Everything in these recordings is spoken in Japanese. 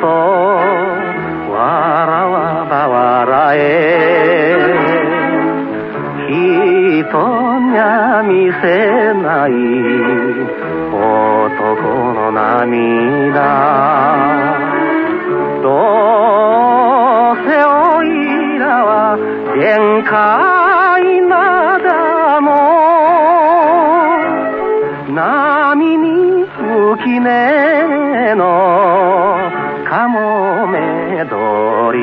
とわらわば笑え。人にゃ見せない男の涙。どうせおいらは限界まだも波に浮きねの。もめどり」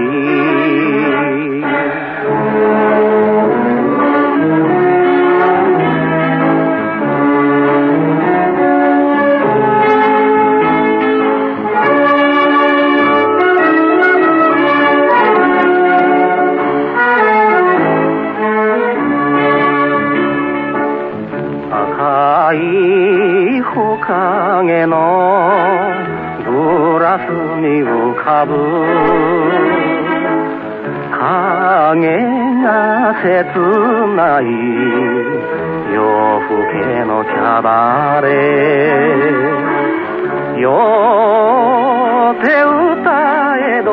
赤い穂影のグラスに浮かぶ。影が切ない夜更けのキャバレー。よって歌えど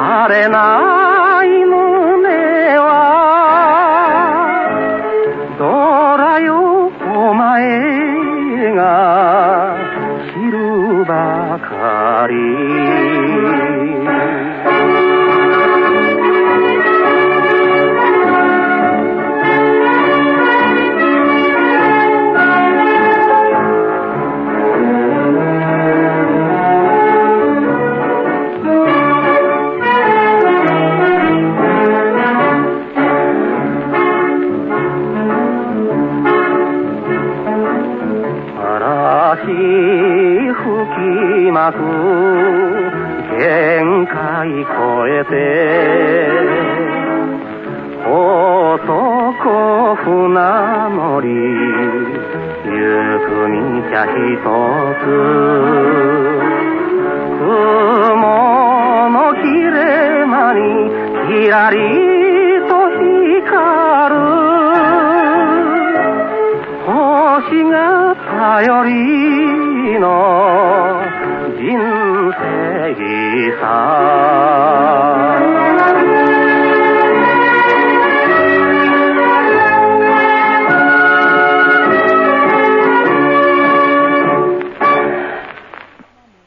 晴れない胸は。どらよお前が。足吹きまく限界超えて男船乗り行く道ゃ一つ。頼りの人生さ